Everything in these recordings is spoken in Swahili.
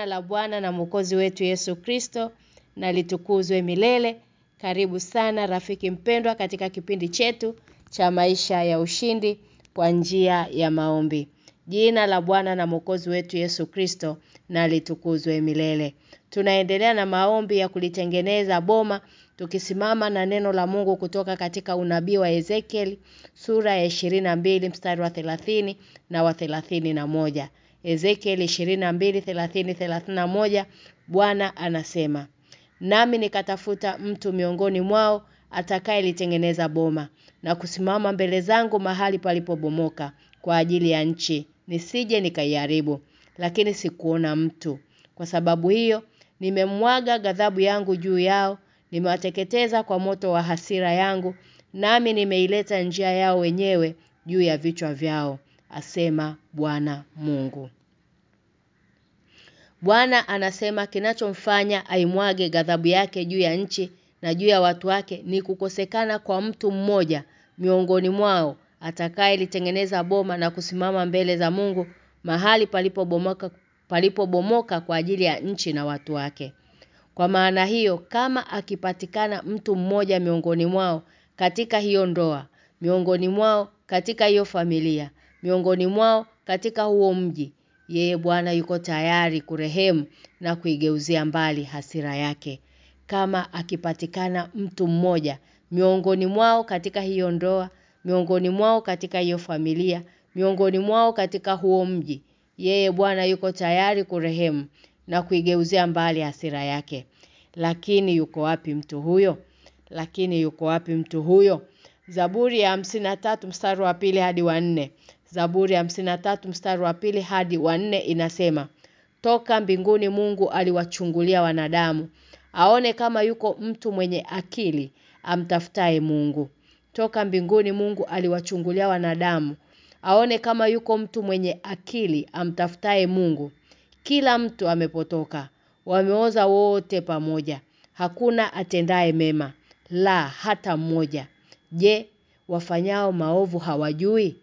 Jina la Bwana na Mwokozi wetu Yesu Kristo na litukuzwe milele. Karibu sana rafiki mpendwa katika kipindi chetu cha maisha ya ushindi kwa njia ya maombi. Jina la Bwana na Mwokozi wetu Yesu Kristo na litukuzwe milele. Tunaendelea na maombi ya kulitengeneza boma tukisimama na neno la Mungu kutoka katika unabii wa Ezekiel sura ya 22 mstari wa 30 na wa 31. Ezekiel 22:30-31 Bwana anasema Nami nikatafuta mtu miongoni mwao atakayelitengeneza boma na kusimama mbele zangu mahali palipobomoka kwa ajili ya nchi nisije nikaiharibu. Lakini sikuona mtu. Kwa sababu hiyo nimemwaga ghadhabu yangu juu yao nimewateketeza kwa moto wa hasira yangu nami nimeileta njia yao wenyewe juu ya vichwa vyao asema Bwana Mungu Bwana anasema kinachomfanya aimwage ghadhabu yake juu ya nchi na juu ya watu wake ni kukosekana kwa mtu mmoja miongoni mwao atakayelitengeneza boma na kusimama mbele za Mungu mahali palipobomoka palipobomoka kwa ajili ya nchi na watu wake. Kwa maana hiyo kama akipatikana mtu mmoja miongoni mwao katika hiyo ndoa, miongoni mwao katika hiyo familia, miongoni mwao katika huo mji, yeye Bwana yuko tayari kurehemu na kuigeuzia mbali hasira yake. Kama akipatikana mtu mmoja miongoni mwao katika hiyo ndoa, miongoni mwao katika hiyo familia, miongoni mwao katika huo mji, yeye Bwana yuko tayari kurehemu na kuigeuzia mbali hasira yake. Lakini yuko wapi mtu huyo? Lakini yuko wapi mtu huyo? Zaburi ya 53 mstari wa pili hadi wa 4. Zaburi ya 53 mstari wa pili hadi wa nne inasema Toka mbinguni Mungu aliwachungulia wanadamu aone kama yuko mtu mwenye akili amtafutaye Mungu. Toka mbinguni Mungu aliwachungulia wanadamu aone kama yuko mtu mwenye akili amtafutaye Mungu. Kila mtu amepotoka, wameoza wote pamoja. Hakuna atendaye mema, la hata mmoja. Je, wafanyao maovu hawajui?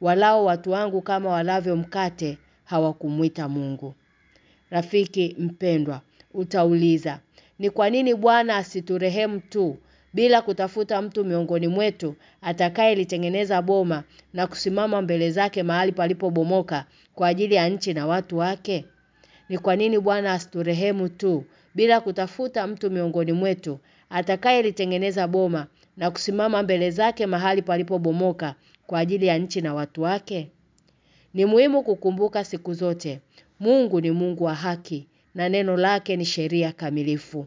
Walao watu wangu kama walavyo mkate hawakumwita Mungu. Rafiki mpendwa, utauliza, ni kwa nini Bwana asiturehemu tu bila kutafuta mtu miongoni mwetu atakayelitengeneza boma na kusimama mbele zake mahali palipobomoka kwa ajili ya nchi na watu wake? Ni kwa nini Bwana asiturehemu tu bila kutafuta mtu miongoni mwetu atakayelitengeneza boma na kusimama mbele zake mahali palipobomoka kwa ajili ya nchi na watu wake? Ni muhimu kukumbuka siku zote. Mungu ni Mungu wa haki na neno lake ni sheria kamilifu.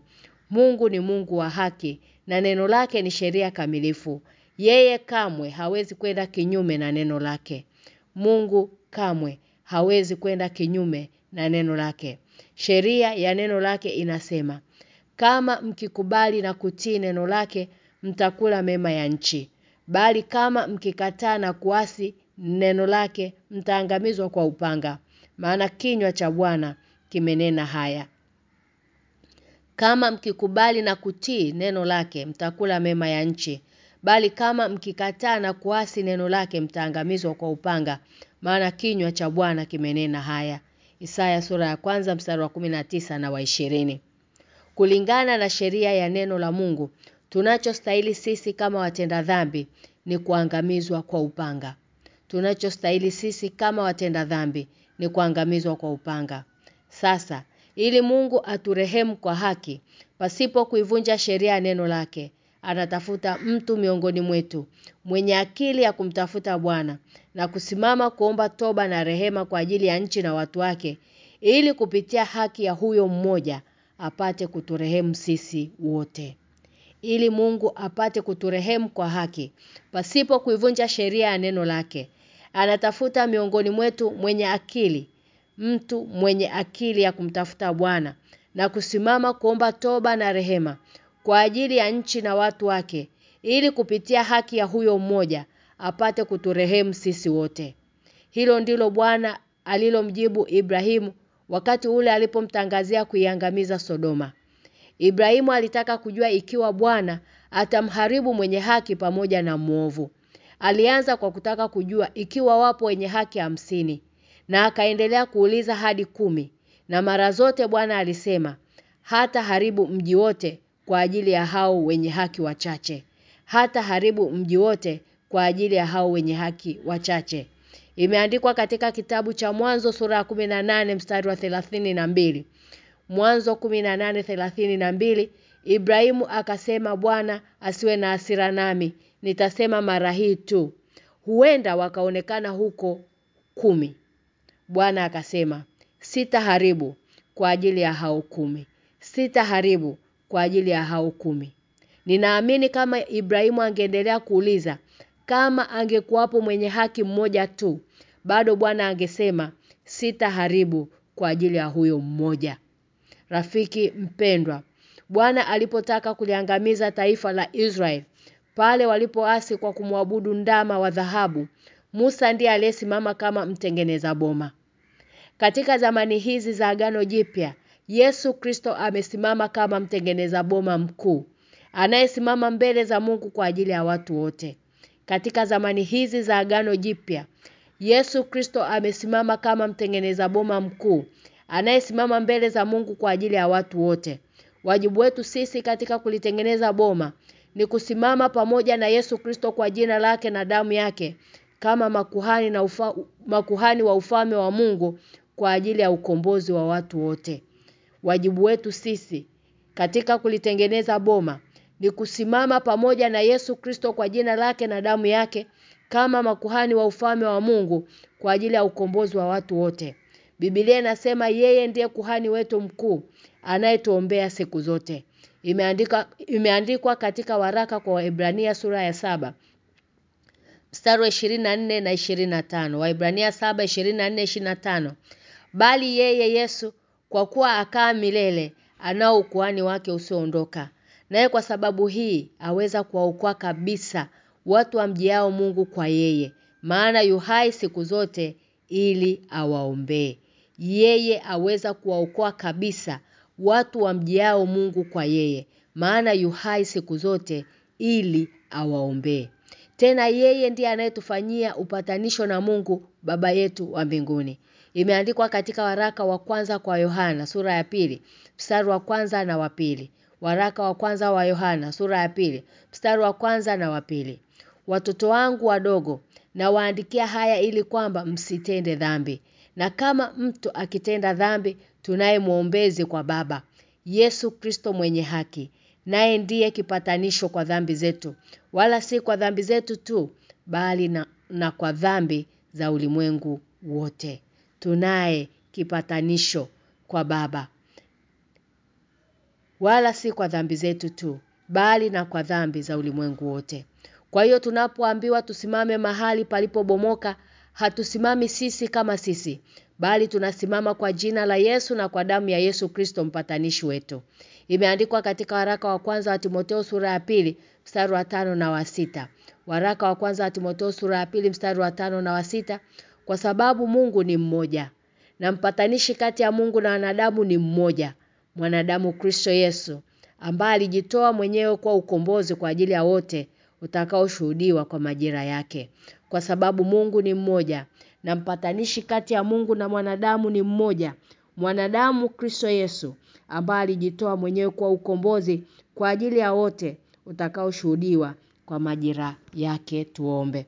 Mungu ni Mungu wa haki na neno lake ni sheria kamilifu. Yeye kamwe hawezi kwenda kinyume na neno lake. Mungu kamwe hawezi kwenda kinyume na neno lake. Sheria ya neno lake inasema kama mkikubali na kutii neno lake mtakula mema ya nchi. Bali kama mkikataa na kuasi neno lake mtaangamizwa kwa upanga. Maana kinywa cha Bwana kimenena haya. Kama mkikubali na kutii neno lake mtakula mema ya nchi. Bali kama mkikataa na kuasi neno lake mtaangamizwa kwa upanga. Maana kinywa cha Bwana kimenena haya. Isaya sura ya kwanza mstari wa 19 na wa 20. Kulingana na sheria ya neno la Mungu, tunachostahili sisi kama watenda dhambi ni kuangamizwa kwa upanga. Tunachostahili sisi kama watenda dhambi ni kuangamizwa kwa upanga. Sasa, ili Mungu aturehemu kwa haki, pasipo kuivunja sheria neno lake, anatafuta mtu miongoni mwetu mwenye akili ya kumtafuta Bwana na kusimama kuomba toba na rehema kwa ajili ya nchi na watu wake ili kupitia haki ya huyo mmoja apate kuturehemu sisi wote. Ili Mungu apate kuturehemu kwa haki pasipo kuivunja sheria ya neno lake. Anatafuta miongoni mwetu mwenye akili, mtu mwenye akili ya kumtafuta Bwana na kusimama kuomba toba na rehema kwa ajili ya nchi na watu wake ili kupitia haki ya huyo mmoja apate kuturehemu sisi wote. Hilo ndilo Bwana alilomjibu Ibrahimu wakati ule alipomtangazia kuiangamiza Sodoma. Ibrahimu alitaka kujua ikiwa Bwana atamharibu mwenye haki pamoja na mwovu. Alianza kwa kutaka kujua ikiwa wapo wenye haki hamsini na akaendelea kuuliza hadi kumi Na mara zote Bwana alisema, hata haribu mji wote kwa ajili ya hao wenye haki wachache. Hata haribu mji wote kwa ajili ya hao wenye haki wachache. Imeandikwa katika kitabu cha Mwanzo sura ya 18 mstari wa 32. Mwanzo 18:32 Ibrahimu akasema Bwana asiwe na asira nami nitasema mara hii tu. Huenda wakaonekana huko kumi. Bwana akasema sitaharibu kwa ajili ya hao kumi. Sitaharibu kwa ajili ya hao kumi. Ninaamini kama Ibrahimu angeendelea kuuliza kama angekuwapo mwenye haki mmoja tu bado Bwana angesema sitaharibu kwa ajili ya huyo mmoja Rafiki mpendwa. Bwana alipotaka kuliangamiza taifa la Israel pale walipoasi kwa kumwabudu ndama wa dhahabu Musa ndiye aliyesimama kama mtengeneza boma. Katika zamani hizi za agano jipya Yesu Kristo amesimama kama mtengeneza boma mkuu anayesimama mbele za Mungu kwa ajili ya watu wote. Katika zamani hizi za agano jipya Yesu Kristo amesimama kama mtengeneza boma mkuu anayesimama mbele za Mungu kwa ajili ya watu wote. Wajibu wetu sisi katika kulitengeneza boma ni kusimama pamoja na Yesu Kristo kwa jina lake na damu yake kama makuhani na ufa, makuhani wa ufalme wa Mungu kwa ajili ya ukombozi wa watu wote. Wajibu wetu sisi katika kulitengeneza boma ni kusimama pamoja na Yesu Kristo kwa jina lake na damu yake kama makuhani wa ufalme wa Mungu kwa ajili ya ukombozi wa watu wote. Biblia inasema yeye ndiye kuhani wetu mkuu anayetuombea siku zote. Imeandika imeandikwa katika waraka kwa Waebrania sura ya saba mstari wa 24 na 25. Waebrania 7:24 25. Bali yeye Yesu kwa kuwa akaa milele anao ukuhani wake usioondoka. Naye kwa sababu hii aweza kuwaokoa kabisa watu amjiao Mungu kwa yeye. Maana yuhai siku zote ili awaombee. Yeye aweza kuwaokoa kabisa watu wa wamjiao Mungu kwa yeye. Maana yuhai siku zote ili awaombee. Tena yeye ndiye anayetufanyia upatanisho na Mungu baba yetu wa mbinguni. Imeandikwa katika waraka wa kwanza kwa Yohana sura ya pili mstari wa kwanza na wa pili. Waraka wa kwanza wa Yohana sura ya pili mstari wa kwanza na wa pili. Watoto wangu wadogo na waandikia haya ili kwamba msitende dhambi. Na kama mtu akitenda dhambi tunaye muombezi kwa baba Yesu Kristo mwenye haki. Naye ndiye kipatanisho kwa dhambi zetu wala si kwa dhambi zetu tu bali na, na kwa dhambi za ulimwengu wote. Tunaye kipatanisho kwa baba wala si kwa dhambi zetu tu bali na kwa dhambi za ulimwengu wote. Kwa hiyo tunapoambiwa tusimame mahali palipobomoka hatusimami sisi kama sisi bali tunasimama kwa jina la Yesu na kwa damu ya Yesu Kristo mpatanishi wetu. Imeandikwa katika waraka wa kwanza wa Timotheo sura ya pili mstari wa tano na wa sita. Waraka wa kwanza wa Timotheo sura ya pili mstari wa tano na wa sita kwa sababu Mungu ni mmoja na mpatanishi kati ya Mungu na wanadamu ni mmoja mwanadamu Kristo Yesu ambaye alijitoa mwenyewe kwa ukombozi kwa ajili ya wote utakaoshuhudiwa kwa majira yake kwa sababu Mungu ni mmoja. Na mpatanishi kati ya Mungu na mwanadamu ni mmoja. Mwanadamu Kristo Yesu ambaye alijitoa mwenyewe kwa ukombozi kwa ajili ya wote utakaoshuhudiwa kwa majira yake tuombe.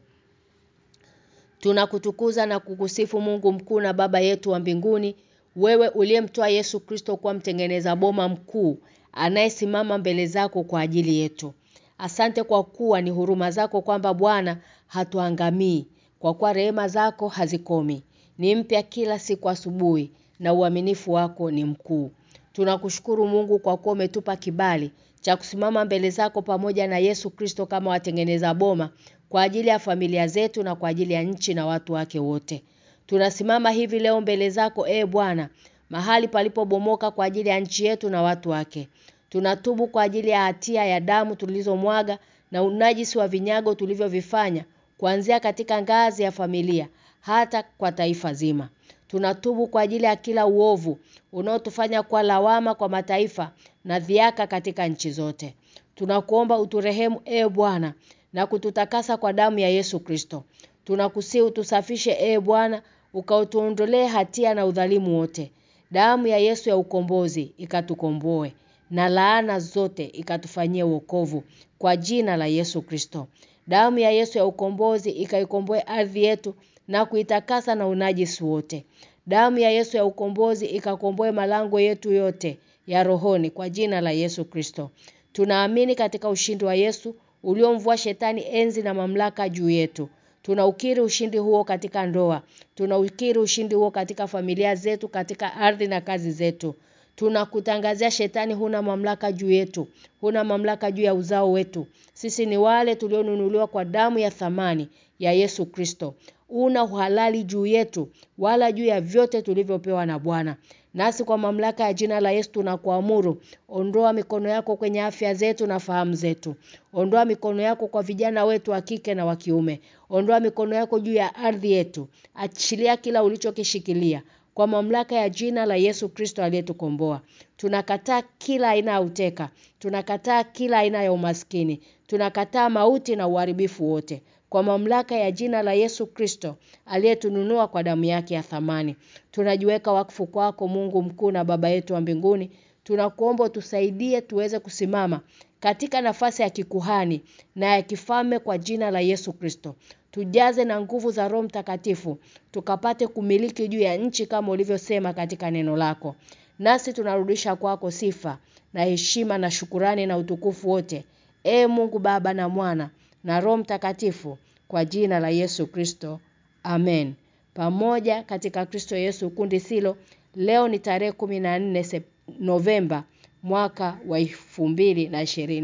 Tunakutukuza na kukusifu Mungu mkuu na baba yetu wa mbinguni wewe uliyemtoa Yesu Kristo kuwa mtengeneza boma mkuu anayesimama mbele zako kwa ajili yetu. Asante kwa kuwa ni huruma zako kwamba Bwana hatuangamii kwa kuwa rehema zako hazikomi. Ni mpya kila siku asubuhi na uaminifu wako ni mkuu. Tunakushukuru Mungu kwa kuwa umetupa kibali cha kusimama mbele zako pamoja na Yesu Kristo kama watengeneza boma kwa ajili ya familia zetu na kwa ajili ya nchi na watu wake wote. Tunasimama hivi leo mbele zako e Bwana, mahali palipobomoka kwa ajili ya nchi yetu na watu wake. Tunatubu kwa ajili ya hatia ya damu tulizomwaga na unajisi wa vinyago tulivyovifanya kuanzia katika ngazi ya familia hata kwa taifa zima. Tunatubu kwa ajili ya kila uovu unaotufanya kwa lawama kwa mataifa na dhiaka katika nchi zote. Tunakuomba uturehemu e Bwana na kututakasa kwa damu ya Yesu Kristo. Tunakusihi utusafishe e Bwana ukautuondolee hatia na udhalimu wote. Damu ya Yesu ya ukombozi ikatukomboe na laana zote ikatufanyie wokovu kwa jina la Yesu Kristo. Damu ya Yesu ya ukombozi ikaikomboe ardhi yetu na kuitakasa na unajisi wote. Damu ya Yesu ya ukombozi ikakomboe malango yetu yote ya rohoni kwa jina la Yesu Kristo. Tunaamini katika ushindi wa Yesu uliomvua shetani enzi na mamlaka juu yetu. Tunaukiri ushindi huo katika ndoa. Tunaukiri ushindi huo katika familia zetu, katika ardhi na kazi zetu. Tunakutangazia shetani huna mamlaka juu yetu. Huna mamlaka juu ya uzao wetu. Sisi ni wale tulionunuliwa kwa damu ya thamani ya Yesu Kristo. Una uhalali juu yetu wala juu ya vyote tulivyopewa na Bwana. Nasi kwa mamlaka ya jina la Yesu tunakuamuru, ondoa mikono yako kwenye afya zetu na fahamu zetu. Ondoa mikono yako kwa vijana wetu wa kike na wa kiume. Ondoa mikono yako juu ya ardhi yetu. Achilia kila ulichokishikilia kwa mamlaka ya jina la Yesu Kristo aliyetukomboa. Tunakataa kila aina ya uteka. Tunakataa kila aina ya umaskini. Tunakataa mauti na uharibifu wote kwa mamlaka ya jina la Yesu Kristo aliyetununua kwa damu yake ya thamani. Tunajiweka wakfu kwako Mungu mkuu na baba yetu wa mbinguni. Tunakuomba tusaidie tuweze kusimama katika nafasi ya kikuhani na ya kifalme kwa jina la Yesu Kristo. Tujaze na nguvu za Roho Mtakatifu tukapate kumiliki juu ya nchi kama ulivyosema katika neno lako. Nasi tunarudisha kwako sifa na heshima na shukurani na utukufu wote. E Mungu Baba na Mwana na Roho Mtakatifu kwa jina la Yesu Kristo. Amen. Pamoja katika Kristo Yesu kundi silo leo ni tarehe 14 Novemba mwaka wa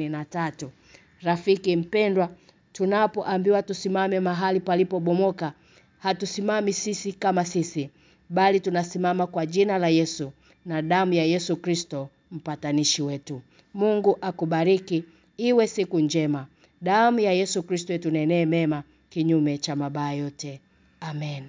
na tatu Rafiki mpendwa tunapoambiwa tusimame mahali palipobomoka hatusimami sisi kama sisi bali tunasimama kwa jina la Yesu na damu ya Yesu Kristo mpatanishi wetu. Mungu akubariki iwe siku njema. Damu ya Yesu Kristo itunenee mema kinyume cha mabaya yote. Amen.